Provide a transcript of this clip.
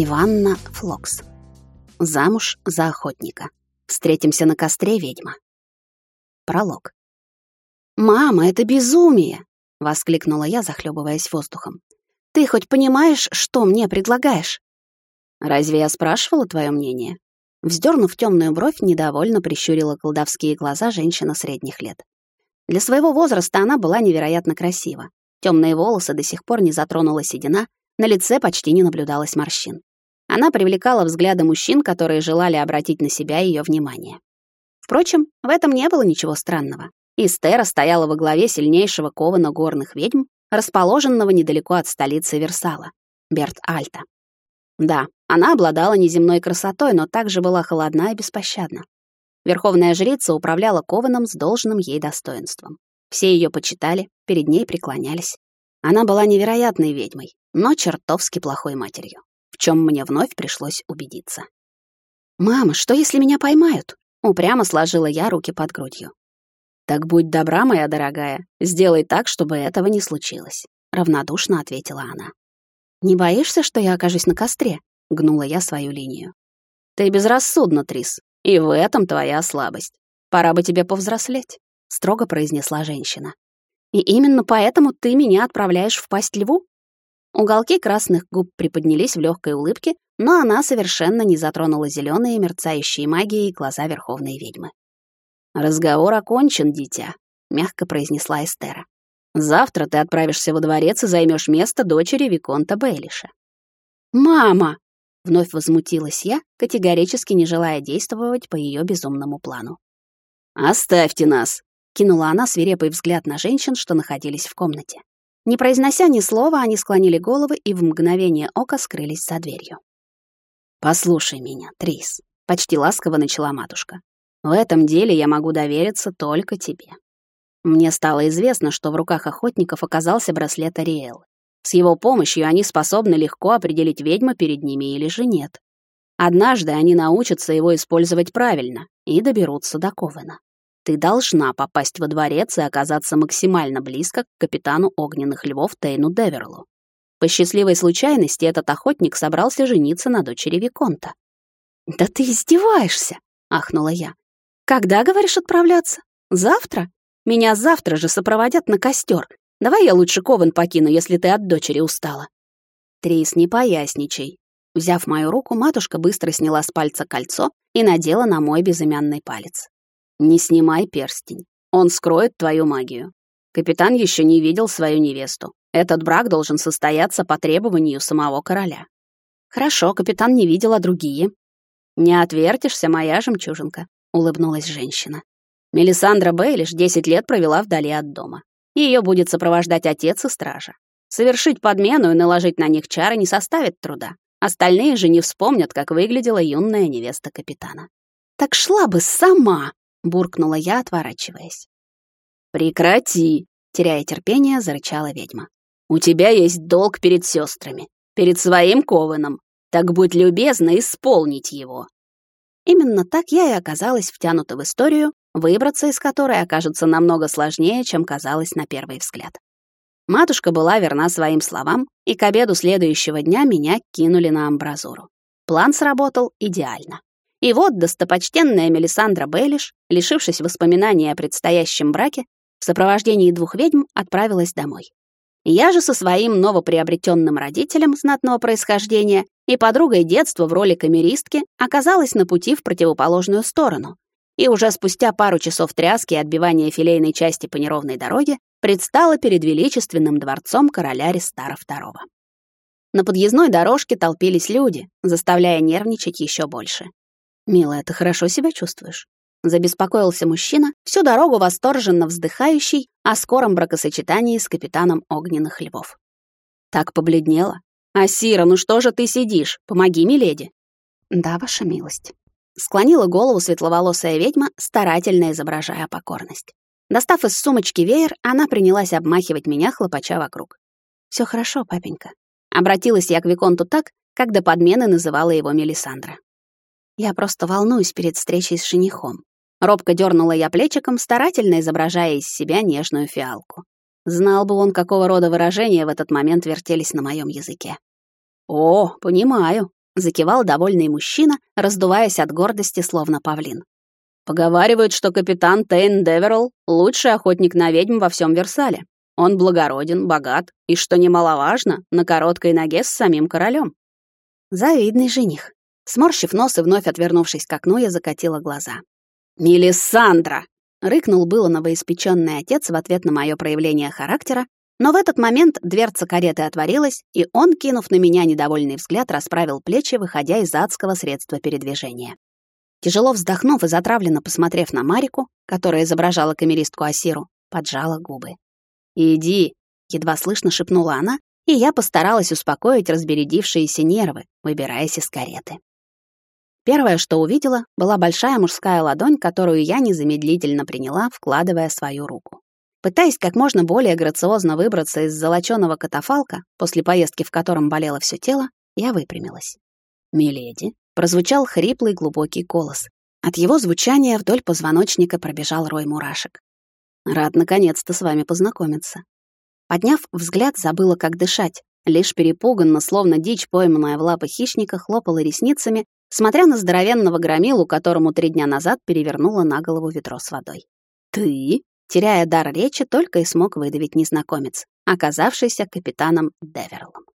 Иванна Флокс. Замуж за охотника. Встретимся на костре, ведьма. Пролог. «Мама, это безумие!» — воскликнула я, захлебываясь воздухом. «Ты хоть понимаешь, что мне предлагаешь?» «Разве я спрашивала твое мнение?» Вздернув темную бровь, недовольно прищурила колдовские глаза женщина средних лет. Для своего возраста она была невероятно красива. Темные волосы до сих пор не затронула седина, на лице почти не наблюдалось морщин. Она привлекала взгляды мужчин, которые желали обратить на себя ее внимание. Впрочем, в этом не было ничего странного. Истера стояла во главе сильнейшего кована горных ведьм, расположенного недалеко от столицы Версала, Берт-Альта. Да, она обладала неземной красотой, но также была холодна и беспощадна. Верховная жрица управляла кованом с должным ей достоинством. Все ее почитали, перед ней преклонялись. Она была невероятной ведьмой, но чертовски плохой матерью, в чем мне вновь пришлось убедиться. «Мама, что если меня поймают?» Упрямо сложила я руки под грудью. «Так будь добра, моя дорогая, сделай так, чтобы этого не случилось», — равнодушно ответила она. «Не боишься, что я окажусь на костре?» — гнула я свою линию. «Ты безрассудна, Трис, и в этом твоя слабость. Пора бы тебе повзрослеть», — строго произнесла женщина. «И именно поэтому ты меня отправляешь в пасть льву?» Уголки красных губ приподнялись в легкой улыбке, но она совершенно не затронула зеленые мерцающие магией глаза верховной ведьмы. «Разговор окончен, дитя», — мягко произнесла Эстера. «Завтра ты отправишься во дворец и займешь место дочери Виконта Бейлиша». «Мама!» — вновь возмутилась я, категорически не желая действовать по ее безумному плану. «Оставьте нас!» — кинула она свирепый взгляд на женщин, что находились в комнате. Не произнося ни слова, они склонили головы и в мгновение ока скрылись за дверью. «Послушай меня, Трис», — почти ласково начала матушка. «В этом деле я могу довериться только тебе. Мне стало известно, что в руках охотников оказался браслет Ариэлы. С его помощью они способны легко определить, ведьма перед ними или же нет. Однажды они научатся его использовать правильно и доберутся до Ковена. Ты должна попасть во дворец и оказаться максимально близко к капитану огненных львов Тейну Деверлу. По счастливой случайности этот охотник собрался жениться на дочери Виконта. «Да ты издеваешься!» — ахнула я. «Когда, говоришь, отправляться? Завтра? Меня завтра же сопроводят на костер. Давай я лучше ковен покину, если ты от дочери устала». Трис, не поясничай. Взяв мою руку, матушка быстро сняла с пальца кольцо и надела на мой безымянный палец. Не снимай перстень. Он скроет твою магию. Капитан еще не видел свою невесту. Этот брак должен состояться по требованию самого короля. Хорошо, капитан не видел, а другие. Не отвертишься, моя жемчужинка, улыбнулась женщина. Мелисандра Бейлиш 10 лет провела вдали от дома. Ее будет сопровождать отец и стража. Совершить подмену и наложить на них чары не составит труда. Остальные же не вспомнят, как выглядела юная невеста капитана. Так шла бы сама, буркнула я, отворачиваясь. Прекрати, теряя терпение, зарычала ведьма. У тебя есть долг перед сестрами, перед своим кованом. Так будь любезна исполнить его. Именно так я и оказалась втянута в историю, выбраться из которой окажется намного сложнее, чем казалось на первый взгляд. Матушка была верна своим словам, и к обеду следующего дня меня кинули на амбразуру. План сработал идеально. И вот достопочтенная Мелисандра Бейлиш, лишившись воспоминаний о предстоящем браке, в сопровождении двух ведьм отправилась домой. Я же со своим новоприобретенным родителем знатного происхождения и подругой детства в роли камеристки оказалась на пути в противоположную сторону. И уже спустя пару часов тряски и отбивания филейной части по неровной дороге предстала перед величественным дворцом короля Рестара II. На подъездной дорожке толпились люди, заставляя нервничать еще больше. «Милая, ты хорошо себя чувствуешь?» Забеспокоился мужчина, всю дорогу восторженно вздыхающий о скором бракосочетании с капитаном огненных львов. Так побледнела. «Асира, ну что же ты сидишь? Помоги, миледи!» «Да, ваша милость». Склонила голову светловолосая ведьма, старательно изображая покорность. Достав из сумочки веер, она принялась обмахивать меня, хлопача вокруг. Все хорошо, папенька». Обратилась я к Виконту так, как до подмены называла его Мелисандра. Я просто волнуюсь перед встречей с женихом. Робко дернула я плечиком, старательно изображая из себя нежную фиалку. Знал бы он, какого рода выражения в этот момент вертелись на моем языке. «О, понимаю», — закивал довольный мужчина, раздуваясь от гордости, словно павлин. Поговаривают, что капитан Тейн Деверл — лучший охотник на ведьм во всем Версале. Он благороден, богат и, что немаловажно, на короткой ноге с самим королем. Завидный жених. Сморщив нос и вновь отвернувшись к окну, я закатила глаза. «Мелисандра!» — рыкнул было новоиспеченный отец в ответ на мое проявление характера, но в этот момент дверца кареты отворилась, и он, кинув на меня недовольный взгляд, расправил плечи, выходя из адского средства передвижения. Тяжело вздохнув и затравленно посмотрев на Марику, которая изображала камеристку Асиру, поджала губы. «Иди», — едва слышно шепнула она, и я постаралась успокоить разбередившиеся нервы, выбираясь из кареты. Первое, что увидела, была большая мужская ладонь, которую я незамедлительно приняла, вкладывая свою руку. Пытаясь как можно более грациозно выбраться из золочёного катафалка, после поездки в котором болело все тело, я выпрямилась. «Миледи», — прозвучал хриплый глубокий голос. От его звучания вдоль позвоночника пробежал рой мурашек. «Рад наконец-то с вами познакомиться». Подняв взгляд, забыла, как дышать. Лишь перепуганно, словно дичь, пойманная в лапы хищника, хлопала ресницами смотря на здоровенного громилу, которому три дня назад перевернула на голову ведро с водой. «Ты?» — теряя дар речи, только и смог выдавить незнакомец, оказавшийся капитаном Деверлом.